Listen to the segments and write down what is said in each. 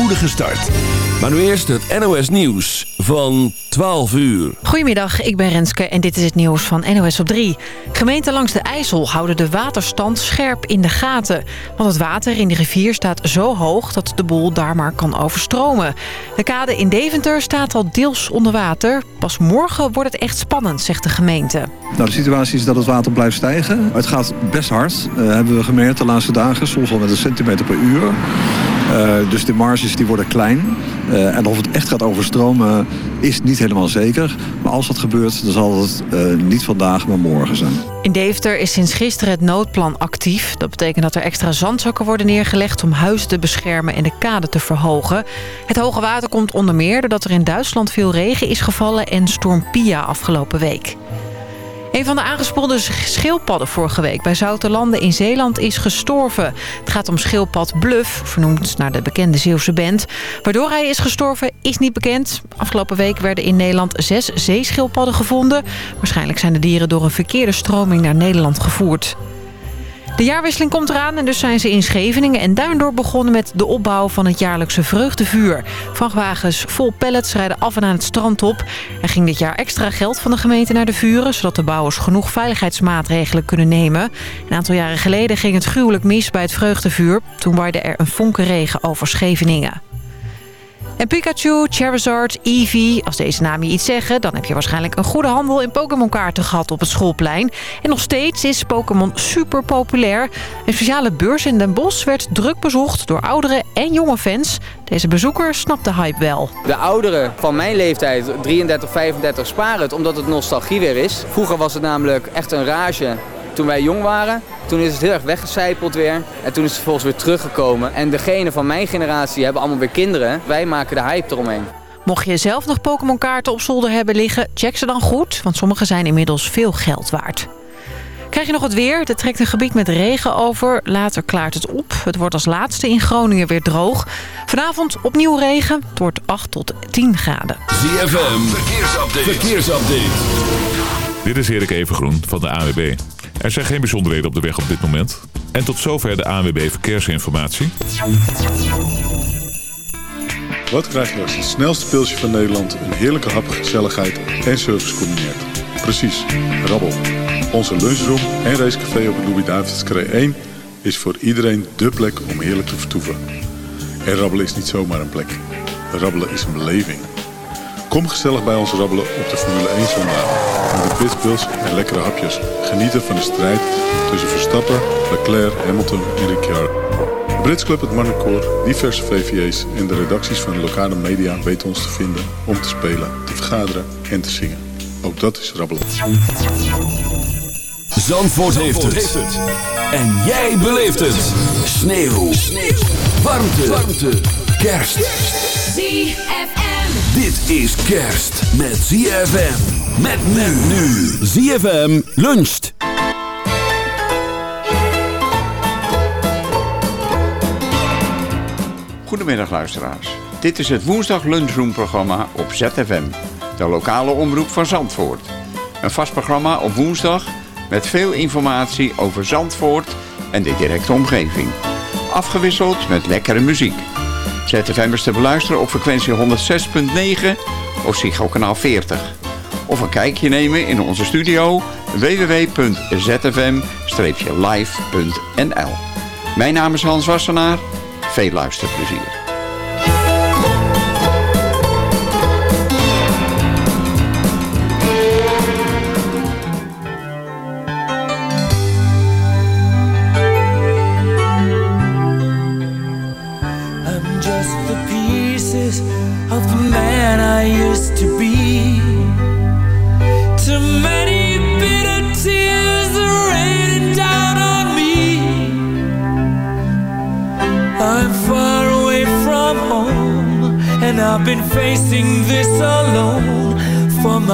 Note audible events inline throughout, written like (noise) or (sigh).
spoedige start. Maar nu eerst het NOS Nieuws van 12 uur. Goedemiddag, ik ben Renske en dit is het nieuws van NOS op 3. Gemeenten langs de IJssel houden de waterstand scherp in de gaten. Want het water in de rivier staat zo hoog dat de boel daar maar kan overstromen. De kade in Deventer staat al deels onder water. Pas morgen wordt het echt spannend, zegt de gemeente. Nou, de situatie is dat het water blijft stijgen. Het gaat best hard, uh, hebben we gemerkt de laatste dagen. Soms al met een centimeter per uur. Uh, dus de marges die worden klein. Uh, en of het echt gaat overstromen is niet helemaal zeker. Maar als dat gebeurt, dan zal het uh, niet vandaag, maar morgen zijn. In Deventer is sinds gisteren het noodplan actief. Dat betekent dat er extra zandzakken worden neergelegd... om huizen te beschermen en de kade te verhogen. Het hoge water komt onder meer doordat er in Duitsland veel regen is gevallen... en storm Pia afgelopen week. Een van de aangespoelde schildpadden vorige week bij Zouterlanden in Zeeland is gestorven. Het gaat om schildpad Bluff, vernoemd naar de bekende Zeeuwse band. Waardoor hij is gestorven is niet bekend. Afgelopen week werden in Nederland zes zeeschildpadden gevonden. Waarschijnlijk zijn de dieren door een verkeerde stroming naar Nederland gevoerd. De jaarwisseling komt eraan en dus zijn ze in Scheveningen en Duindorp begonnen met de opbouw van het jaarlijkse vreugdevuur. Vrachtwagens vol pallets rijden af en aan het strand op. Er ging dit jaar extra geld van de gemeente naar de vuren, zodat de bouwers genoeg veiligheidsmaatregelen kunnen nemen. Een aantal jaren geleden ging het gruwelijk mis bij het vreugdevuur. Toen waaide er een vonkenregen over Scheveningen. En Pikachu, Charizard, Eevee, als deze namen je iets zeggen... dan heb je waarschijnlijk een goede handel in Pokémon-kaarten gehad op het schoolplein. En nog steeds is Pokémon super populair. Een speciale beurs in Den Bosch werd druk bezocht door oudere en jonge fans. Deze bezoeker snapt de hype wel. De ouderen van mijn leeftijd, 33, 35, sparen het omdat het nostalgie weer is. Vroeger was het namelijk echt een rage toen wij jong waren. Toen is het heel erg weggecijpeld weer. En toen is het vervolgens weer teruggekomen. En degene van mijn generatie hebben allemaal weer kinderen. Wij maken de hype eromheen. Mocht je zelf nog Pokémon kaarten op zolder hebben liggen, check ze dan goed. Want sommige zijn inmiddels veel geld waard. Krijg je nog het weer? Er trekt een gebied met regen over. Later klaart het op. Het wordt als laatste in Groningen weer droog. Vanavond opnieuw regen. Het wordt 8 tot 10 graden. ZFM, verkeersupdate. verkeersupdate. Dit is Erik Evengroen van de AWB. Er zijn geen bijzonderheden op de weg op dit moment. En tot zover de ANWB Verkeersinformatie. Wat krijg je als het snelste pilsje van Nederland... een heerlijke hap, gezelligheid en service combineert? Precies, rabbel. Onze lunchroom en racecafé op de Louis-David's 1... is voor iedereen dé plek om heerlijk te vertoeven. En rabbelen is niet zomaar een plek. Rabbelen is een beleving. Kom gezellig bij ons rabbelen op de Formule 1 zondag. Met de pitbulls en lekkere hapjes. Genieten van de strijd tussen Verstappen, Leclerc, Hamilton en Ricciardo. De Brits Club, het Marnecoor, diverse VVA's en de redacties van de lokale media weten ons te vinden om te spelen, te vergaderen en te zingen. Ook dat is rabbelen. Zandvoort, heeft, het. En jij beleeft het. Sneeuw. Sneeuw. Warmte. Warmte. Kerst. ZFM. Dit is kerst met ZFM. Met men nu. ZFM luncht. Goedemiddag luisteraars. Dit is het woensdag lunchroom programma op ZFM. De lokale omroep van Zandvoort. Een vast programma op woensdag met veel informatie over Zandvoort en de directe omgeving. Afgewisseld met lekkere muziek. ZFM is te beluisteren op frequentie 106.9 of Psycho kanaal 40 of een kijkje nemen in onze studio www.zfm-live.nl Mijn naam is Hans Wassenaar. Veel luisterplezier.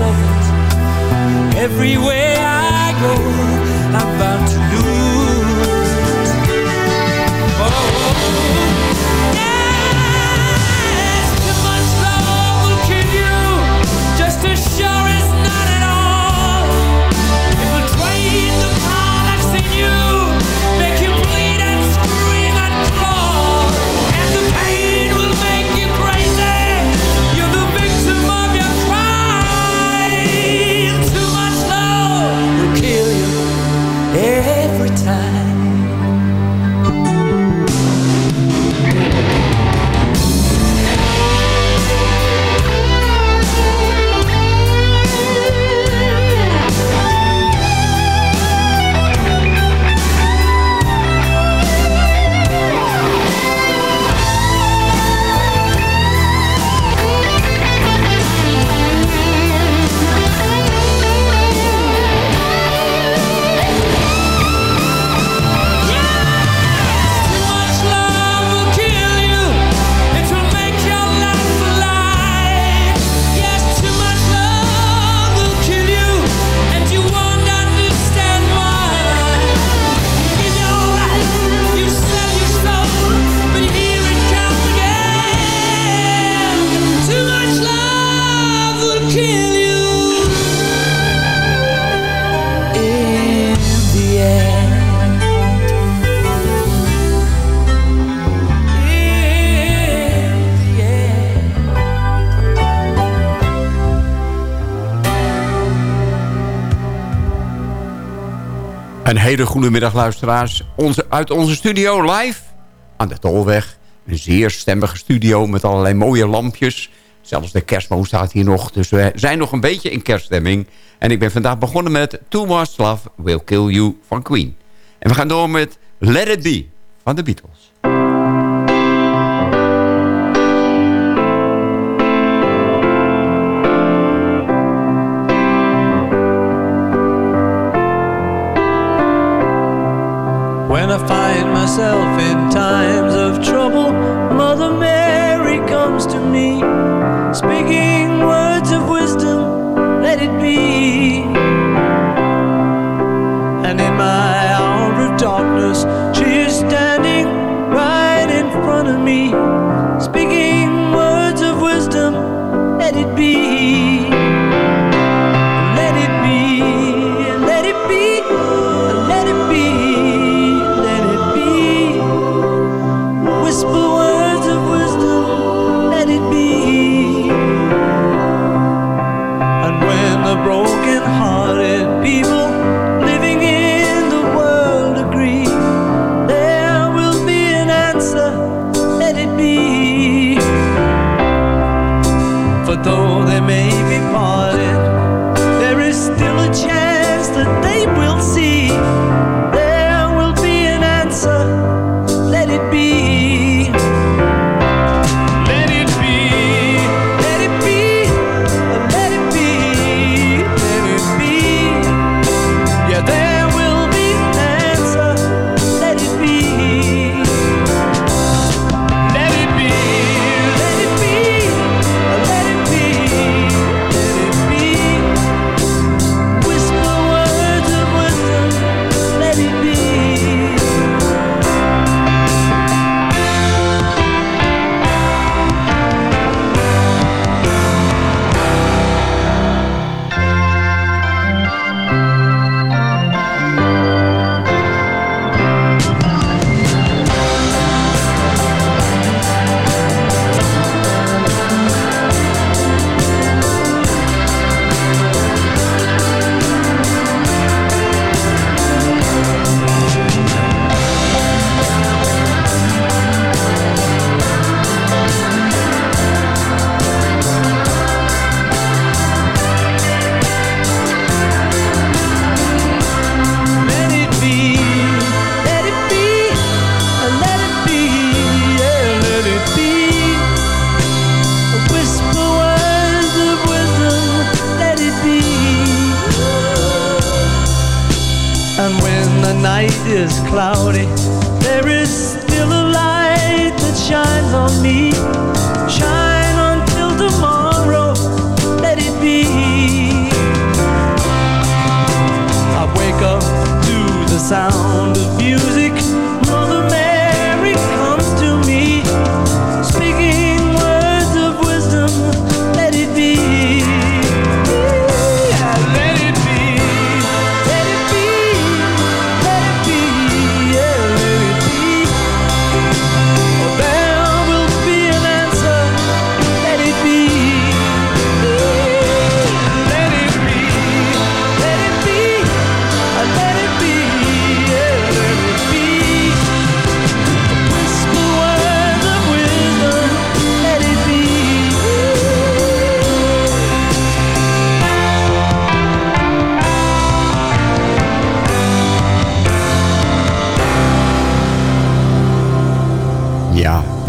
of it. Everywhere I go, I'm bound to lose. hele goede middag luisteraars. Onze, uit onze studio live aan de Tolweg. Een zeer stemmige studio met allerlei mooie lampjes. Zelfs de kerstboom staat hier nog. Dus we zijn nog een beetje in kerststemming. En ik ben vandaag begonnen met Too Much Love Will Kill You van Queen. En we gaan door met Let It Be van de Beatles. when I find myself in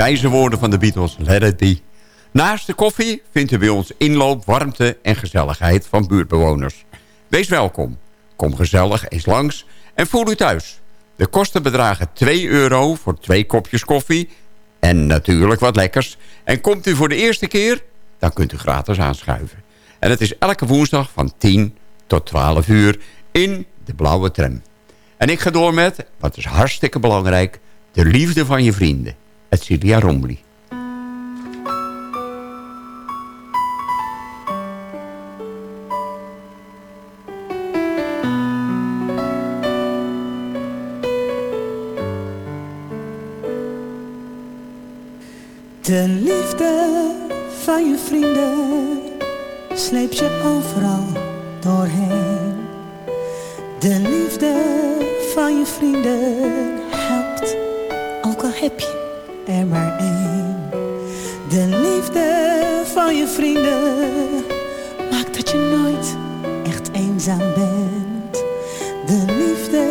wijze woorden van de Beatles, let it be. Naast de koffie vindt u bij ons inloop, warmte en gezelligheid van buurtbewoners. Wees welkom. Kom gezellig eens langs en voel u thuis. De kosten bedragen 2 euro voor twee kopjes koffie en natuurlijk wat lekkers. En komt u voor de eerste keer, dan kunt u gratis aanschuiven. En het is elke woensdag van 10 tot 12 uur in de blauwe tram. En ik ga door met, wat is hartstikke belangrijk... de liefde van je vrienden. Het Celia Rombly. De liefde van je vrienden sleept je overal doorheen. De liefde van je vrienden helpt, ook al heb je er maar één. De liefde van je vrienden maakt dat je nooit echt eenzaam bent. De liefde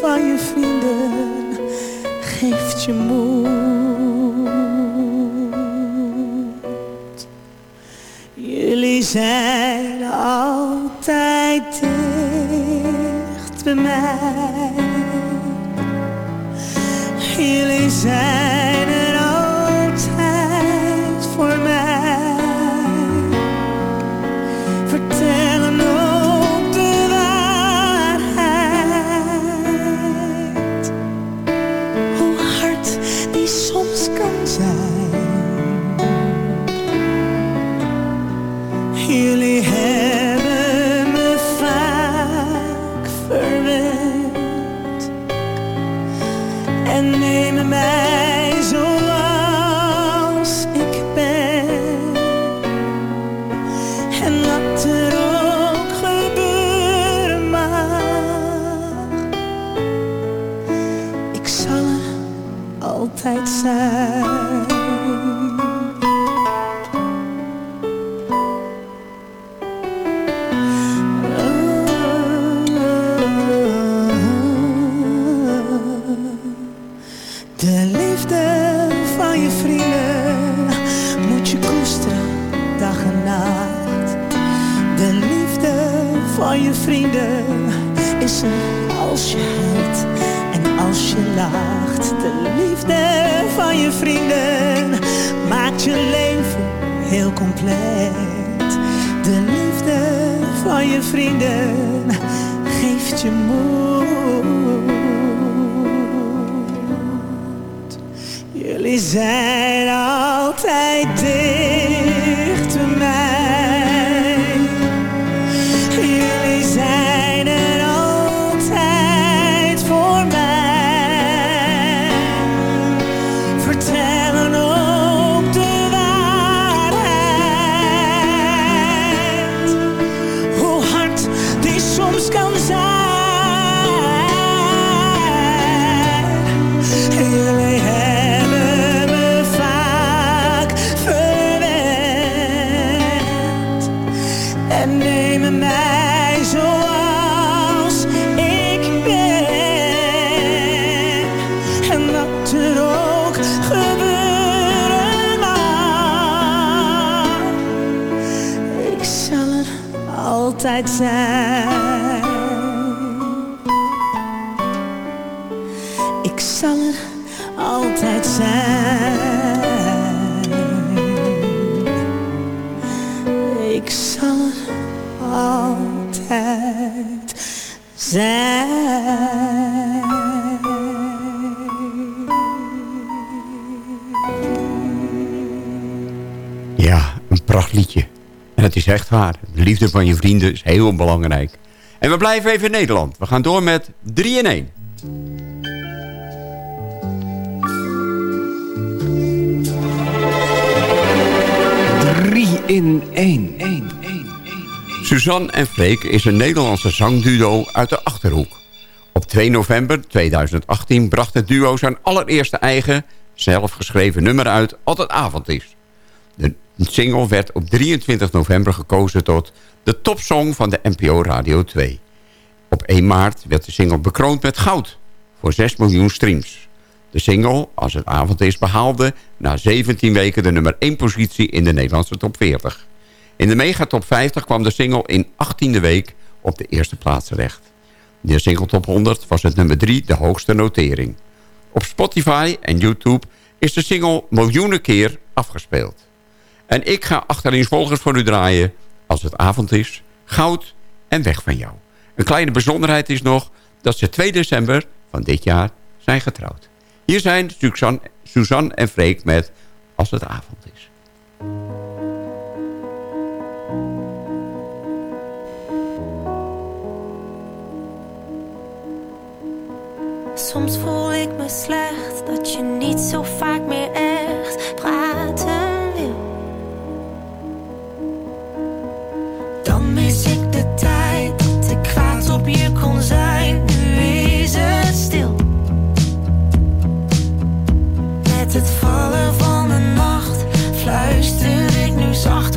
van je vrienden geeft je moed. Jullie zijn altijd dicht bij mij. Jullie zijn echt waar. De liefde van je vrienden is heel belangrijk. En we blijven even in Nederland. We gaan door met 3 in 1. Drie in één. Suzanne en Freek is een Nederlandse zangduo uit de Achterhoek. Op 2 november 2018 bracht het duo zijn allereerste eigen, zelfgeschreven nummer uit... Het avond is. De single werd op 23 november gekozen tot de topsong van de NPO Radio 2. Op 1 maart werd de single bekroond met goud voor 6 miljoen streams. De single, Als het avond is, behaalde na 17 weken de nummer 1 positie in de Nederlandse top 40. In de Mega Top 50 kwam de single in 18e week op de eerste plaats terecht. De single Top 100 was het nummer 3 de hoogste notering. Op Spotify en YouTube is de single miljoenen keer afgespeeld. En ik ga achterin voor u draaien als het avond is, goud en weg van jou. Een kleine bijzonderheid is nog dat ze 2 december van dit jaar zijn getrouwd. Hier zijn Suzanne, Suzanne en Freek met Als het avond is. Soms voel ik me slecht dat je niet zo vaak meer echt praten het stil. Met het vallen van de nacht fluister ik nu zacht,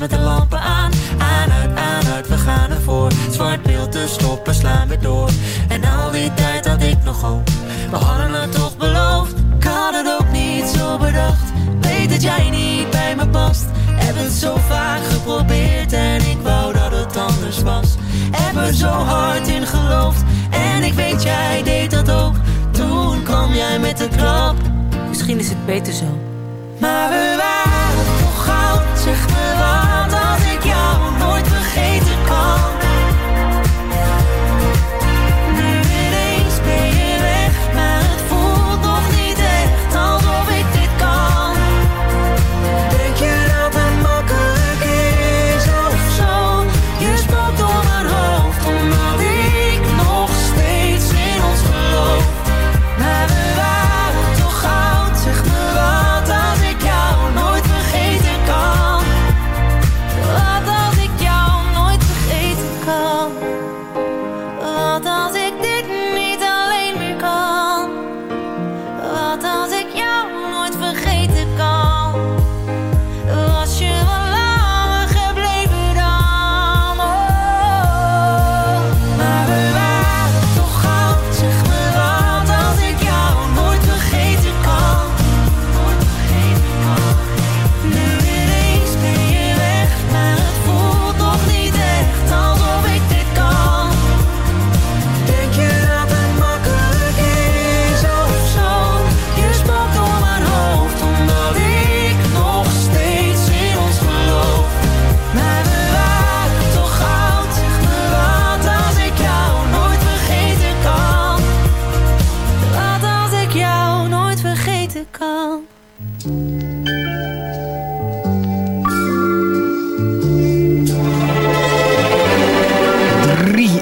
met de lampen aan. Aan, uit, aan, uit, we gaan ervoor. Zwart beeld te stoppen, slaan we door. En al die tijd had ik nog hoop. We hadden het toch beloofd. Ik had het ook niet zo bedacht. Weet dat jij niet bij me past. Heb het zo vaak geprobeerd en ik wou dat het anders was. Heb er zo hard in geloofd en ik weet jij deed dat ook. Toen kwam jij met de klap. Misschien is het beter zo. Maar we waren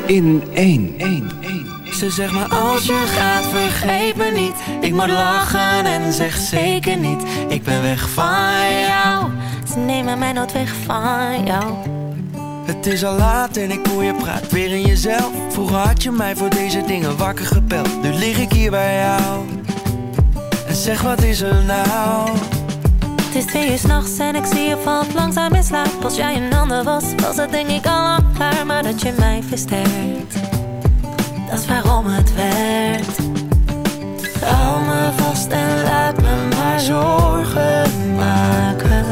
in één. Ze zegt maar als je gaat vergeet me niet. Ik moet lachen en zeg zeker niet. Ik ben weg van jou. Ze nemen mij nooit weg van jou. Het is al laat en ik hoor je praat weer in jezelf. Vroeger had je mij voor deze dingen wakker gebeld. Nu lig ik hier bij jou. En zeg wat is er nou Het is twee uur s'nachts en ik zie je valt langzaam in slaap. Als jij een ander was, was het denk ik al lang. Maar dat je mij versterkt, dat is waarom het werkt. Hou me vast en laat me maar zorgen maken.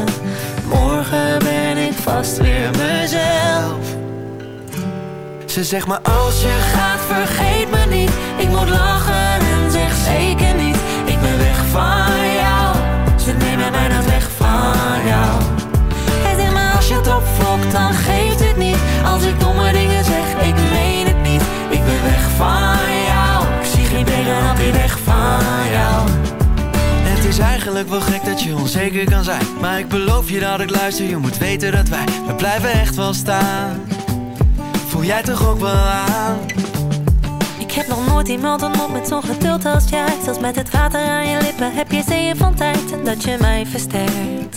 Morgen ben ik vast weer mezelf. Ze zegt maar als je gaat Vergeet me niet, ik moet lachen en zeg zeker niet. Ik ben weg van dan geeft het niet. Als ik domme dingen zeg, ik meen het niet. Ik ben weg van jou, ik zie geen tegenhand die weg van jou. Het is eigenlijk wel gek dat je onzeker kan zijn Maar ik beloof je dat ik luister, je moet weten dat wij We blijven echt wel staan Voel jij toch ook wel aan? Ik heb nog nooit iemand ontmoet met zo'n geduld als jij. Zelfs met het water aan je lippen heb je zeeën van tijd. En dat je mij versterkt,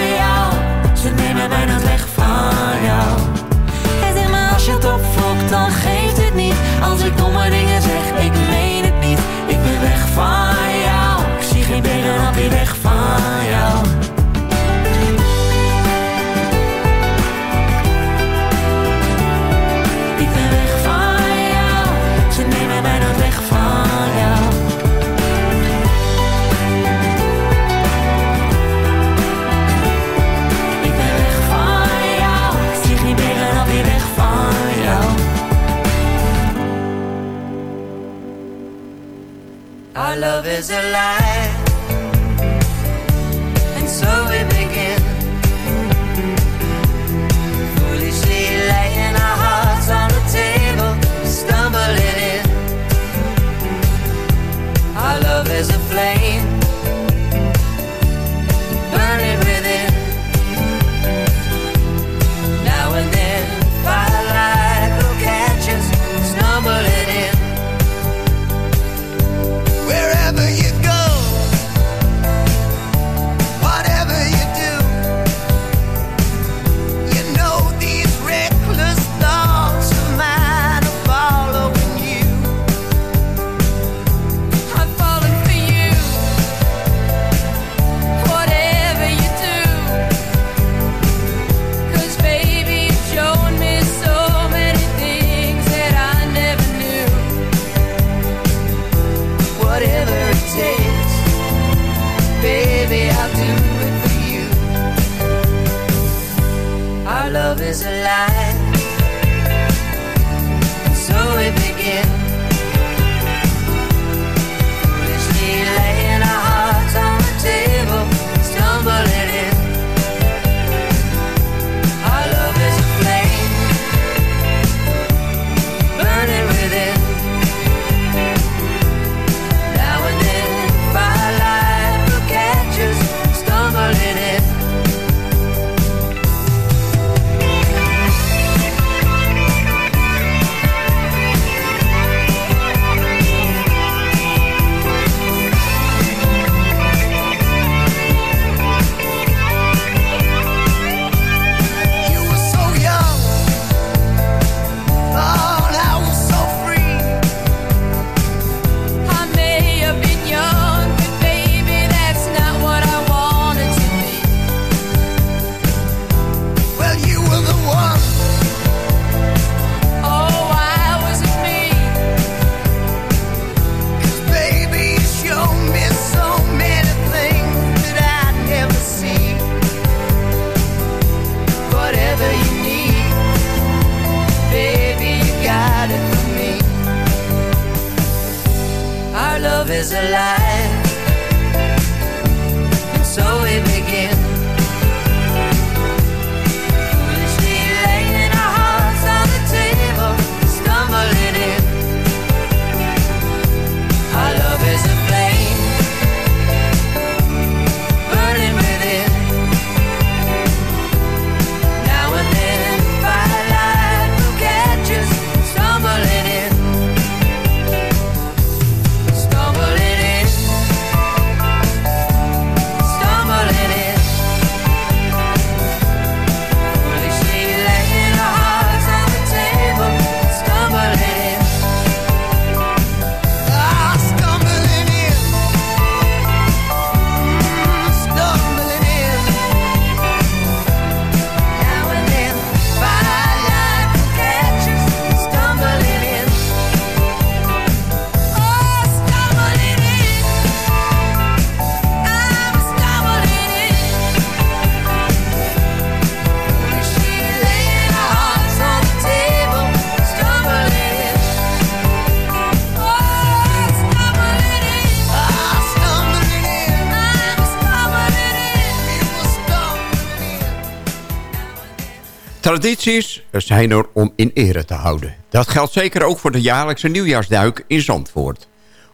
Tradities zijn er om in ere te houden. Dat geldt zeker ook voor de jaarlijkse nieuwjaarsduik in Zandvoort.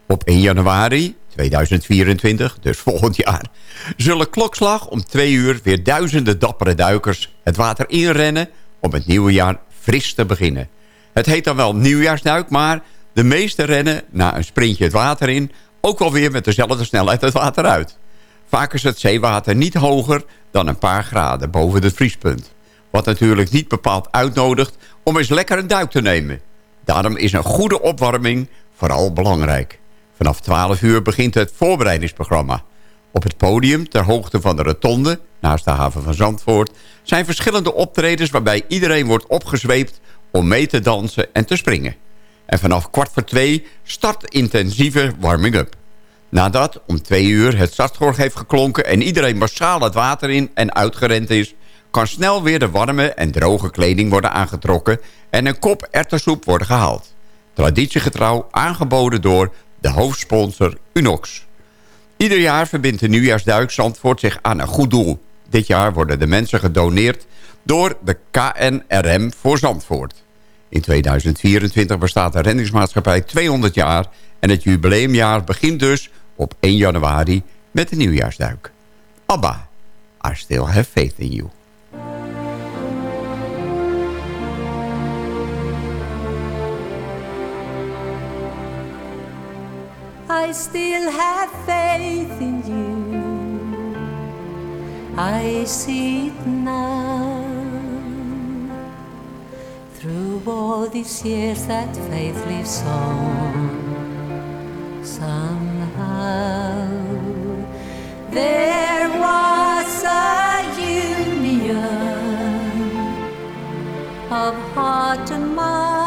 Op 1 januari 2024, dus (laughs) volgend jaar... zullen klokslag om twee uur weer duizenden dappere duikers... het water inrennen om het nieuwe jaar fris te beginnen. Het heet dan wel nieuwjaarsduik, maar de meeste rennen na een sprintje het water in... ook wel weer met dezelfde snelheid het water uit. Vaak is het zeewater niet hoger dan een paar graden boven het vriespunt. Wat natuurlijk niet bepaald uitnodigt om eens lekker een duik te nemen. Daarom is een goede opwarming vooral belangrijk. Vanaf 12 uur begint het voorbereidingsprogramma. Op het podium, ter hoogte van de rotonde, naast de haven van Zandvoort... zijn verschillende optredens waarbij iedereen wordt opgezweept... om mee te dansen en te springen. En vanaf kwart voor twee start intensieve warming-up. Nadat om twee uur het startgorg heeft geklonken... en iedereen massaal het water in en uitgerend is... kan snel weer de warme en droge kleding worden aangetrokken... en een kop erwtensoep worden gehaald. Traditiegetrouw aangeboden door de hoofdsponsor Unox. Ieder jaar verbindt de nieuwjaarsduik Zandvoort zich aan een goed doel. Dit jaar worden de mensen gedoneerd door de KNRM voor Zandvoort. In 2024 bestaat de reddingsmaatschappij 200 jaar... en het jubileumjaar begint dus op 1 januari met de nieuwjaarsduik. ABBA, I still have faith in you. I still have faith in you. I see it now. Through all these years, that faith lives on. Somehow, there was a union of heart and mind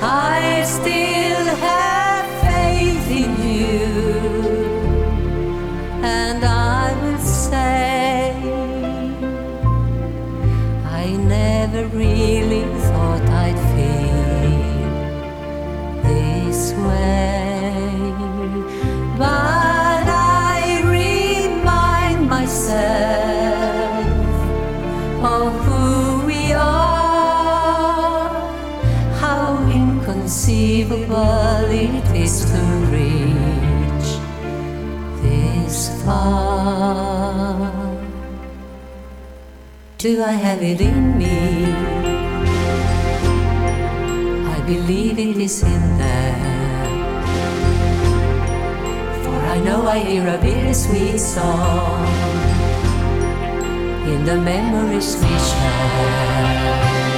I still have faith in you, and I will say, I never really thought I'd feel this way, but inconceivable it is to reach this far. Do I have it in me? I believe it is in there. For I know I hear a bittersweet song in the memories we share.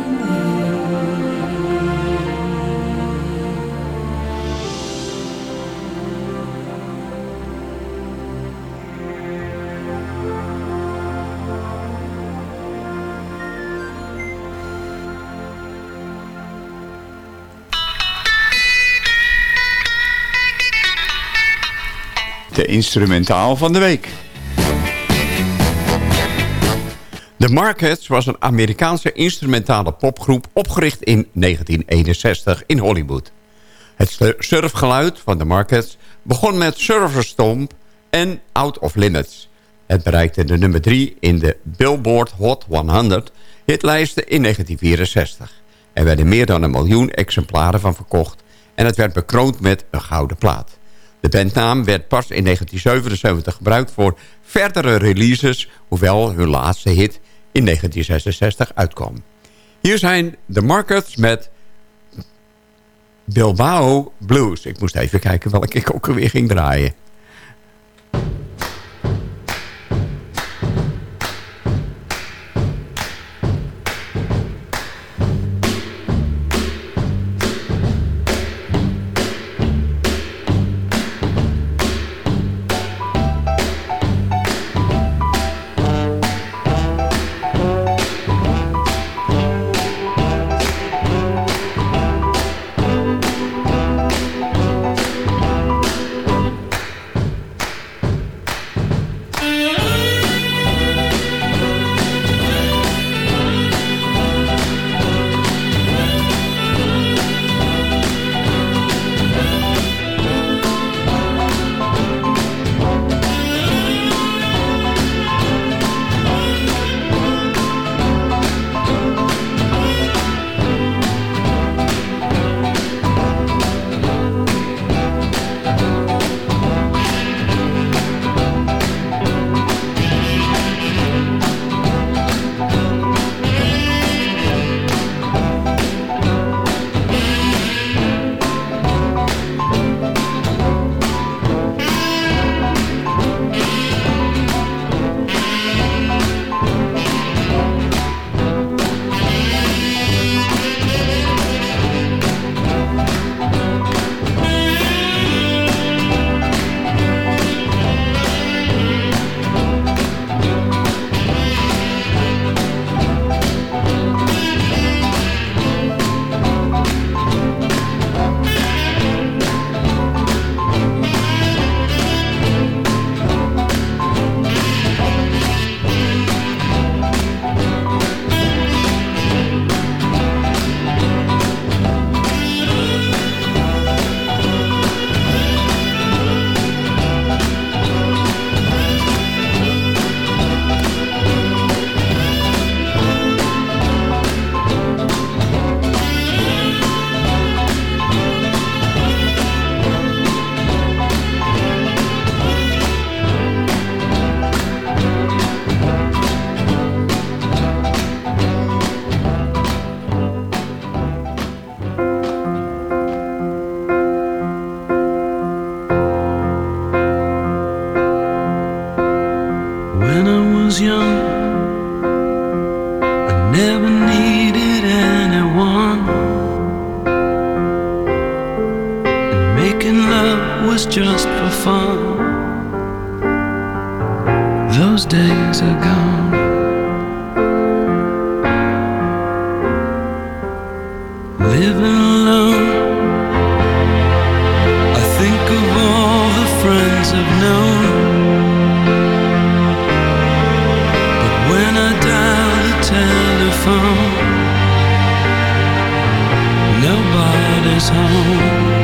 instrumentaal van de week. The Markets was een Amerikaanse instrumentale popgroep opgericht in 1961 in Hollywood. Het surfgeluid van The Markets begon met Surfer Stomp en Out of Limits. Het bereikte de nummer 3 in de Billboard Hot 100 hitlijsten in 1964. Er werden meer dan een miljoen exemplaren van verkocht en het werd bekroond met een gouden plaat. De bandnaam werd pas in 1977 gebruikt voor verdere releases... hoewel hun laatste hit in 1966 uitkwam. Hier zijn The Markets met Bilbao Blues. Ik moest even kijken welke ik ook weer ging draaien. Home.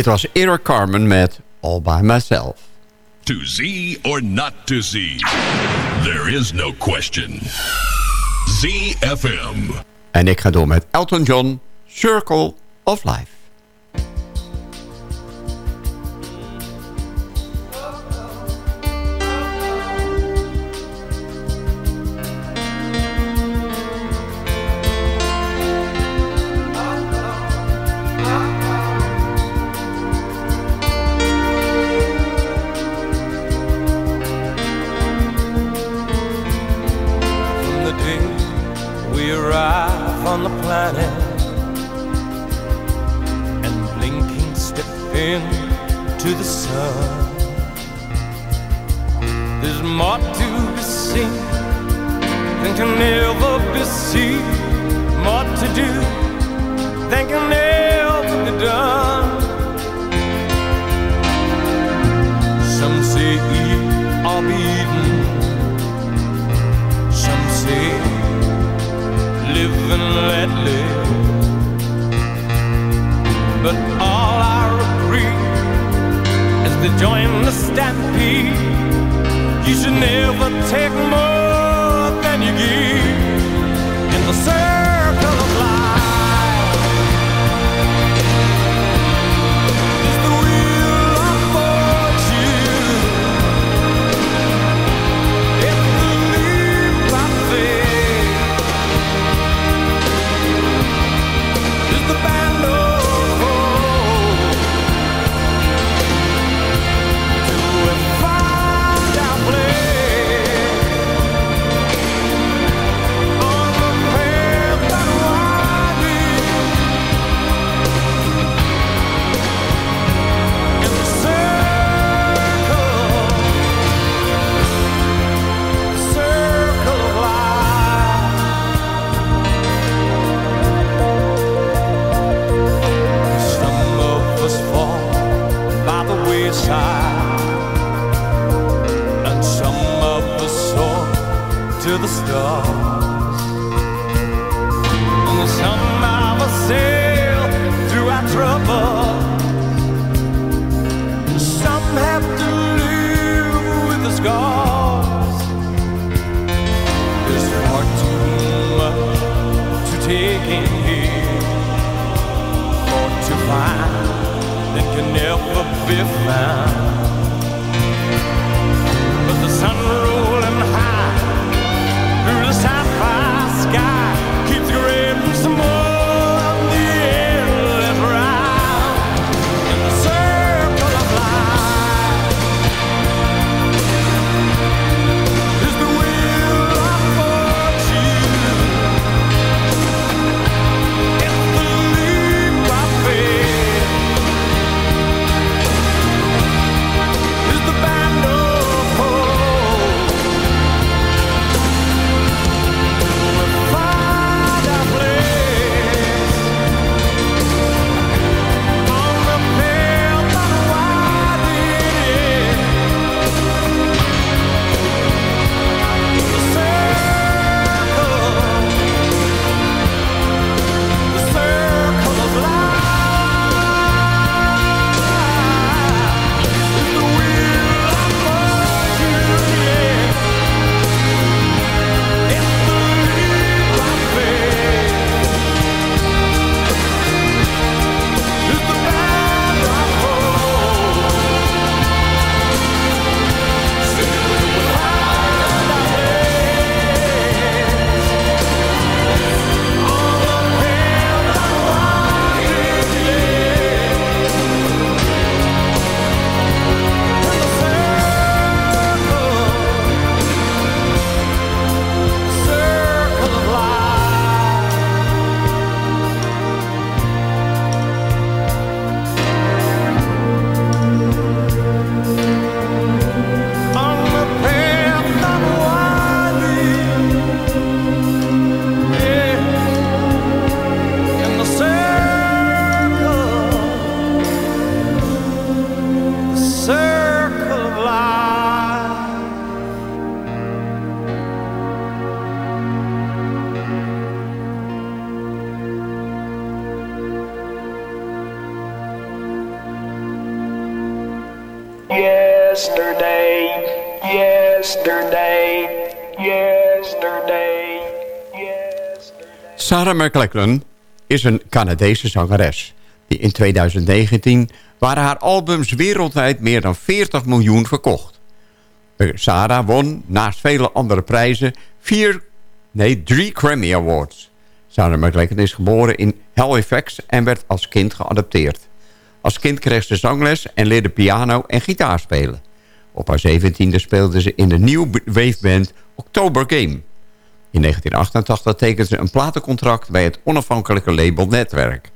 Dit was Eric Carmen met All By Myself. To Z or not to Z, there is no question. ZFM. En ik ga door met Elton John, Circle of Life. Is een Canadese zangeres. Die in 2019 waren haar albums wereldwijd meer dan 40 miljoen verkocht. Sarah won, naast vele andere prijzen, vier, nee, drie Grammy Awards. Sarah McLachlan is geboren in Halifax en werd als kind geadopteerd. Als kind kreeg ze zangles en leerde piano en gitaar spelen. Op haar zeventiende speelde ze in de nieuw waveband October Game. In 1988 tekende ze een platencontract bij het onafhankelijke label Netwerk.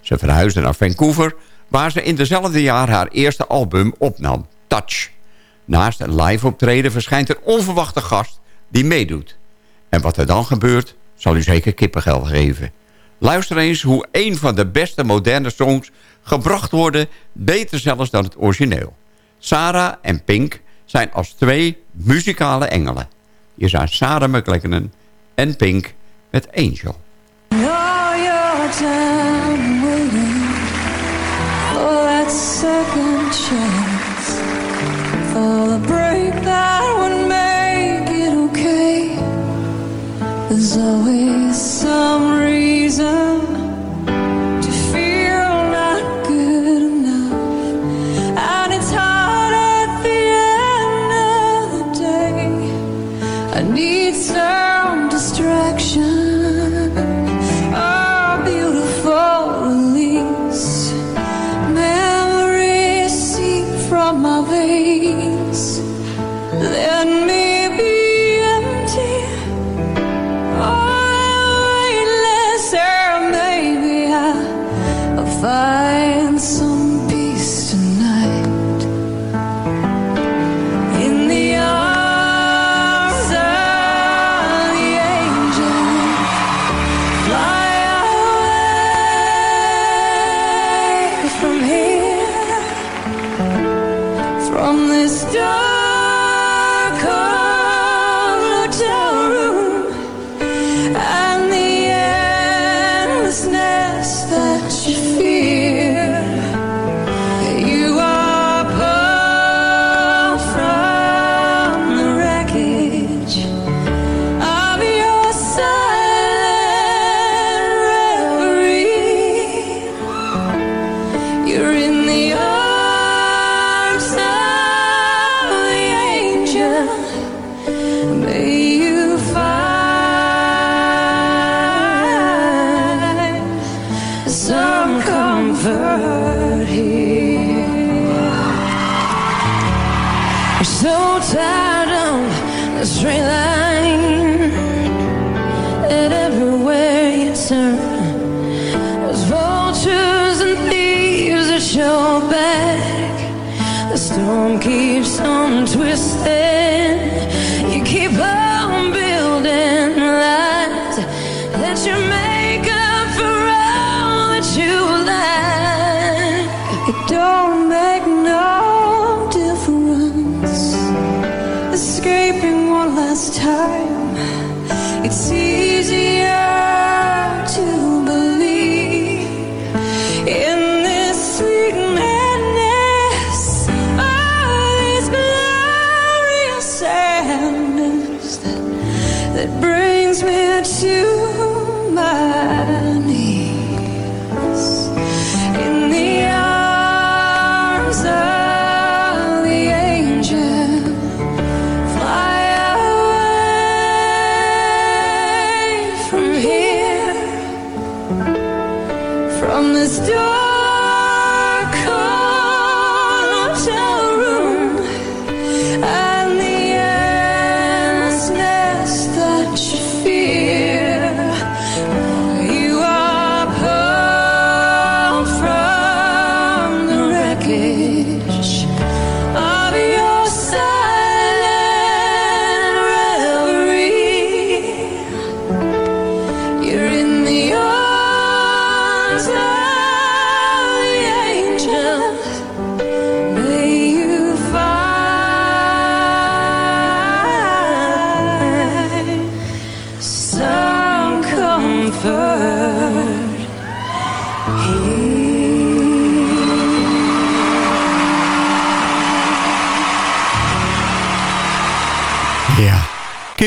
Ze verhuisde naar Vancouver, waar ze in dezelfde jaar haar eerste album opnam, Touch. Naast een live optreden verschijnt een onverwachte gast die meedoet. En wat er dan gebeurt, zal u zeker kippengel geven. Luister eens hoe een van de beste moderne songs gebracht worden... beter zelfs dan het origineel. Sarah en Pink zijn als twee muzikale engelen. Hier zijn Sarah en Pink met Angel. All your time from my veins. Let me be empty. Oh, weightless, or maybe I'll find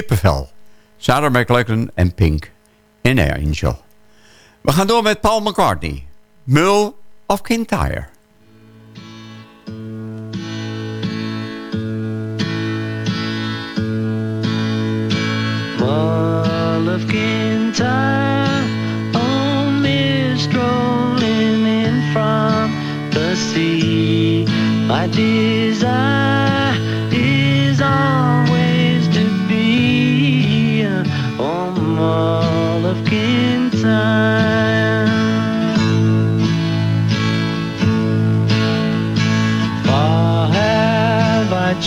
Kippenvel. Sarah McLachlan en Pink. in Air Angel. We gaan door met Paul McCartney. Mul of Kintyre. Mull of Kintyre On mist rolling in from the sea My desire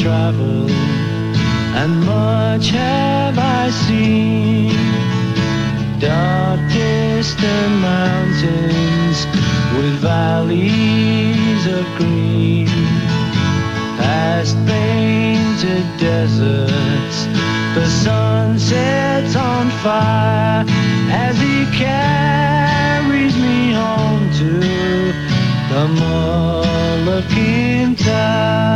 traveled and much have I seen. Dark distant mountains with valleys of green, past painted deserts. The sun sets on fire as he carries me home to the Molochim Tower.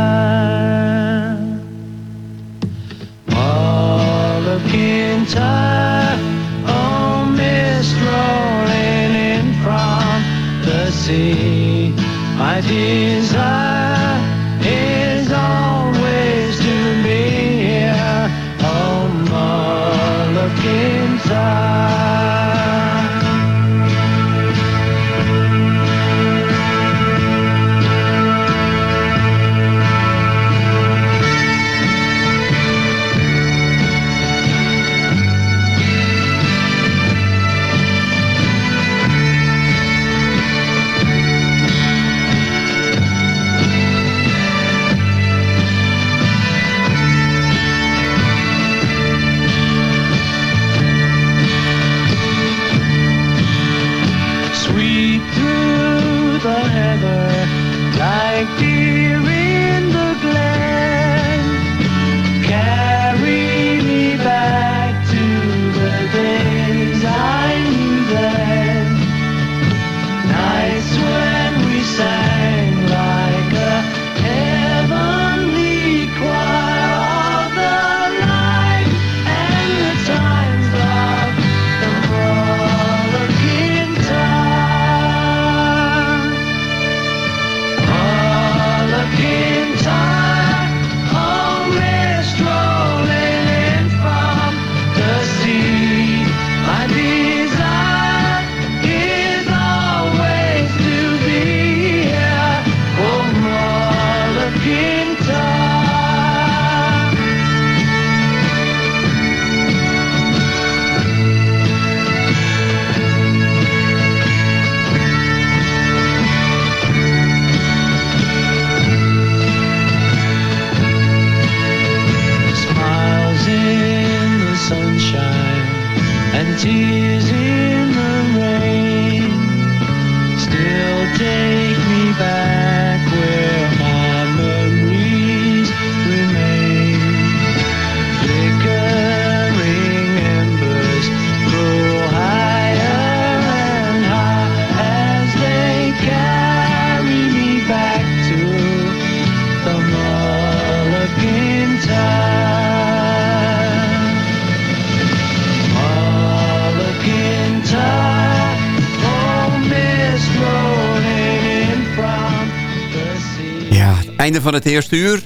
Einde van het eerste uur.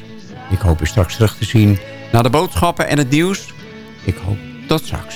Ik hoop u straks terug te zien naar de boodschappen en het nieuws. Ik hoop tot straks.